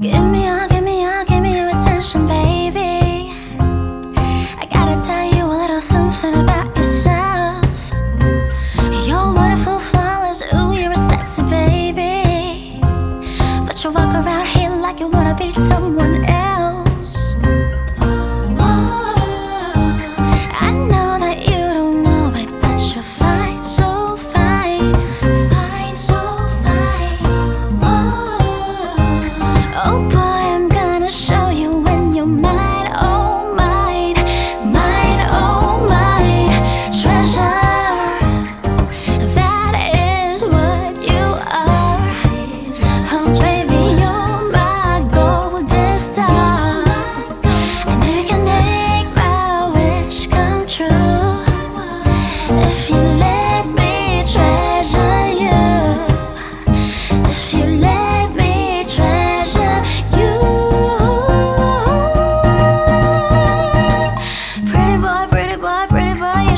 Give me all, give me give me your attention, baby. I gotta tell you a little something about yourself. You're wonderful, flawless, ooh, you're a sexy baby. But you walk around here like you wanna be someone else.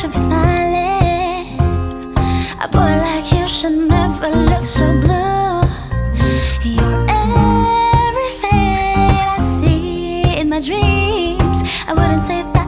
Should be smiling. A boy like you should never look so blue. You're everything I see in my dreams. I wouldn't say that